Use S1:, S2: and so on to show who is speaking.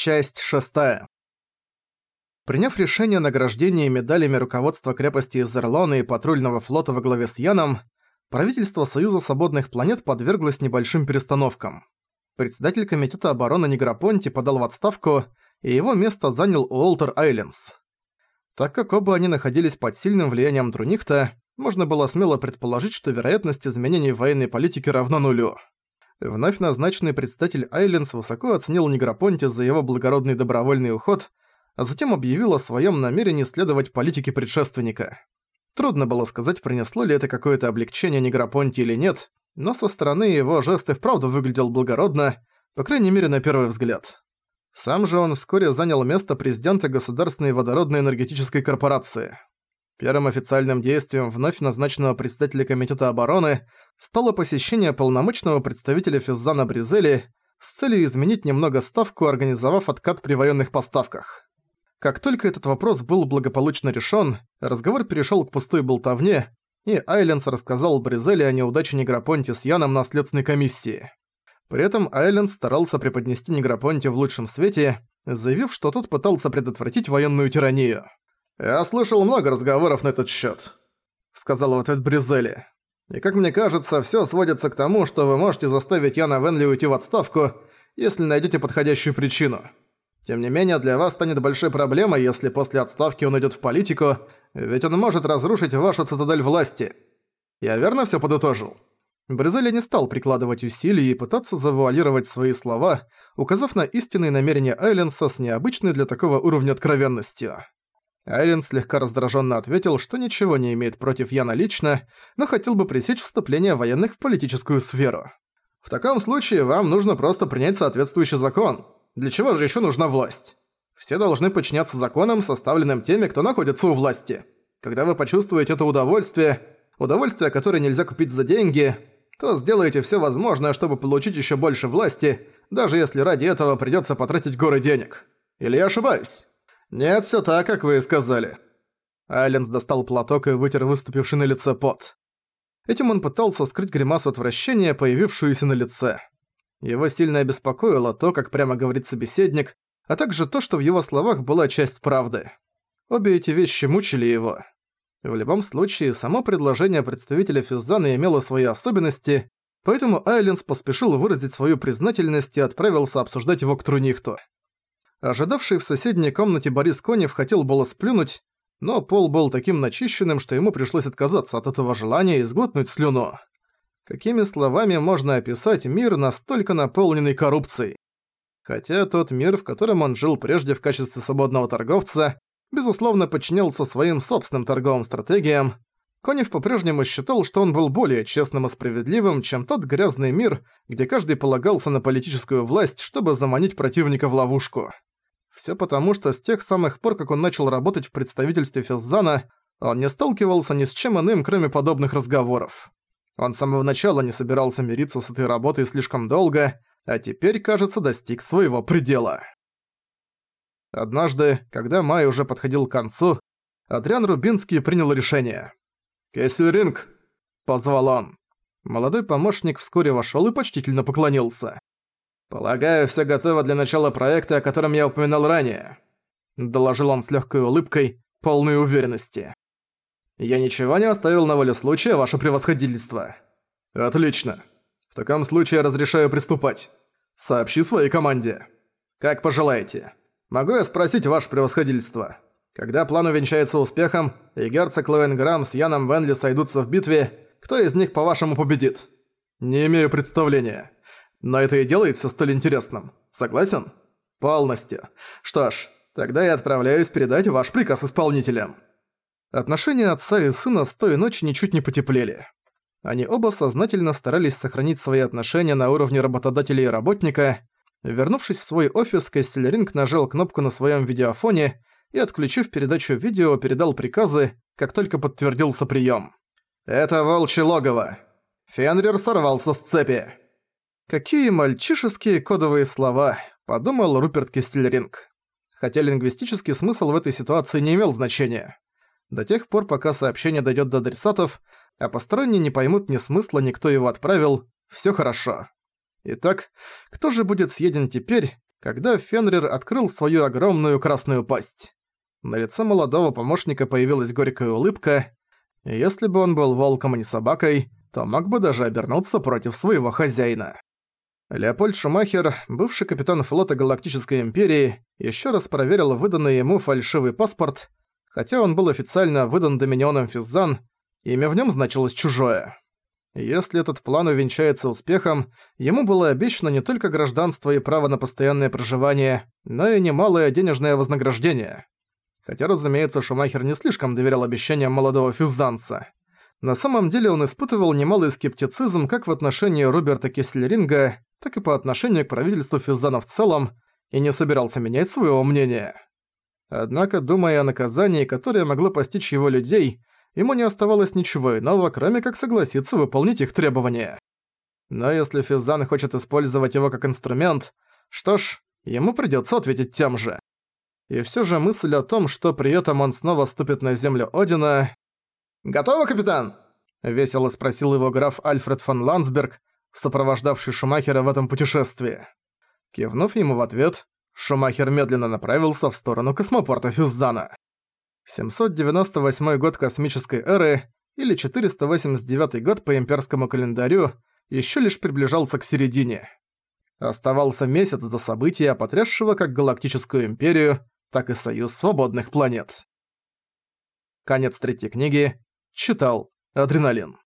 S1: Часть шестая. Приняв решение о награждении медалями руководства крепости Изерлона и патрульного флота во главе с Яном, правительство Союза Свободных Планет подверглось небольшим перестановкам. Председатель Комитета обороны Негропонти подал в отставку, и его место занял Уолтер Айлендс. Так как оба они находились под сильным влиянием Трунихта, можно было смело предположить, что вероятность изменений военной политике равна нулю. Вновь назначенный председатель Айлендс высоко оценил Негропонти за его благородный добровольный уход, а затем объявил о своем намерении следовать политике предшественника. Трудно было сказать, принесло ли это какое-то облегчение Негропонти или нет, но со стороны его жест и вправду выглядел благородно, по крайней мере на первый взгляд. Сам же он вскоре занял место президента Государственной водородной энергетической корпорации. Первым официальным действием вновь назначенного председателя Комитета обороны стало посещение полномочного представителя Физзана Бризели с целью изменить немного ставку, организовав откат при военных поставках. Как только этот вопрос был благополучно решен, разговор перешел к пустой болтовне, и Айленс рассказал Бризели о неудаче Негропонти с Яном на следственной комиссии. При этом Айленс старался преподнести Негропонти в лучшем свете, заявив, что тот пытался предотвратить военную тиранию. «Я слышал много разговоров на этот счет, сказал в ответ Бризели. «И как мне кажется, все сводится к тому, что вы можете заставить Яна Венли уйти в отставку, если найдете подходящую причину. Тем не менее, для вас станет большой проблемой, если после отставки он идет в политику, ведь он может разрушить вашу цитадель власти. Я верно все подытожил?» Бризели не стал прикладывать усилий и пытаться завуалировать свои слова, указав на истинные намерения Айленса с необычной для такого уровня откровенностью. Айрин слегка раздраженно ответил, что ничего не имеет против Яна лично, но хотел бы пресечь вступление военных в политическую сферу. В таком случае вам нужно просто принять соответствующий закон. Для чего же еще нужна власть? Все должны подчиняться законам, составленным теми, кто находится у власти. Когда вы почувствуете это удовольствие, удовольствие, которое нельзя купить за деньги, то сделаете все возможное, чтобы получить еще больше власти, даже если ради этого придется потратить горы денег. Или я ошибаюсь? «Нет, все так, как вы и сказали». Айленс достал платок и вытер выступивший на лице пот. Этим он пытался скрыть гримасу отвращения, появившуюся на лице. Его сильно обеспокоило то, как прямо говорит собеседник, а также то, что в его словах была часть правды. Обе эти вещи мучили его. В любом случае, само предложение представителя Физзана имело свои особенности, поэтому Айленс поспешил выразить свою признательность и отправился обсуждать его к Трунихту. Ожидавший в соседней комнате Борис Конев хотел было сплюнуть, но пол был таким начищенным, что ему пришлось отказаться от этого желания и сглотнуть слюну. Какими словами можно описать мир, настолько наполненный коррупцией? Хотя тот мир, в котором он жил прежде в качестве свободного торговца, безусловно подчинялся своим собственным торговым стратегиям, Конев по-прежнему считал, что он был более честным и справедливым, чем тот грязный мир, где каждый полагался на политическую власть, чтобы заманить противника в ловушку. Всё потому, что с тех самых пор, как он начал работать в представительстве Физзана, он не сталкивался ни с чем иным, кроме подобных разговоров. Он с самого начала не собирался мириться с этой работой слишком долго, а теперь, кажется, достиг своего предела. Однажды, когда май уже подходил к концу, Адриан Рубинский принял решение. «Кессеринг!» – позвал он. Молодой помощник вскоре вошёл и почтительно поклонился. «Полагаю, все готово для начала проекта, о котором я упоминал ранее», — доложил он с легкой улыбкой, полной уверенности. «Я ничего не оставил на волю случая, ваше превосходительство». «Отлично. В таком случае разрешаю приступать. Сообщи своей команде». «Как пожелаете. Могу я спросить ваше превосходительство?» Когда план увенчается успехом, и герцог Лоенграм с Яном Венли сойдутся в битве, кто из них, по-вашему, победит? Не имею представления. Но это и делает все столь интересным. Согласен? Полностью. Что ж, тогда я отправляюсь передать ваш приказ исполнителям. Отношения отца и сына с той ночи ничуть не потеплели. Они оба сознательно старались сохранить свои отношения на уровне работодателя и работника. Вернувшись в свой офис, Кастельринг нажал кнопку на своем видеофоне и, отключив передачу видео, передал приказы, как только подтвердился прием. «Это волчье логово. Фенрир сорвался с цепи». «Какие мальчишеские кодовые слова», — подумал Руперт Кистельринг. Хотя лингвистический смысл в этой ситуации не имел значения. До тех пор, пока сообщение дойдет до адресатов, а посторонние не поймут ни смысла, ни кто его отправил, все хорошо. Итак, кто же будет съеден теперь, когда Фенрир открыл свою огромную красную пасть. На лице молодого помощника появилась горькая улыбка. Если бы он был волком, а не собакой, то мог бы даже обернуться против своего хозяина. Леопольд Шумахер, бывший капитан флота Галактической Империи, еще раз проверил выданный ему фальшивый паспорт, хотя он был официально выдан Доминионом Физзан, имя в нем значилось чужое. Если этот план увенчается успехом, ему было обещано не только гражданство и право на постоянное проживание, но и немалое денежное вознаграждение. Хотя, разумеется, Шумахер не слишком доверял обещаниям молодого фюзанца. На самом деле он испытывал немалый скептицизм как в отношении Роберта Кессельринга, так и по отношению к правительству Физана в целом, и не собирался менять своего мнения. Однако, думая о наказании, которое могло постичь его людей, ему не оставалось ничего иного, кроме как согласиться выполнить их требования. Но если Физан хочет использовать его как инструмент, что ж, ему придётся ответить тем же. И всё же мысль о том, что при этом он снова ступит на землю Одина... «Готово, капитан?» — весело спросил его граф Альфред фон Ландсберг, сопровождавший Шумахера в этом путешествии. Кивнув ему в ответ, Шумахер медленно направился в сторону космопорта Фюззана. 798 год космической эры или 489 год по имперскому календарю еще лишь приближался к середине. Оставался месяц до события, потрясшего как Галактическую Империю, так и Союз Свободных Планет. Конец третьей книги. Читал. Адреналин.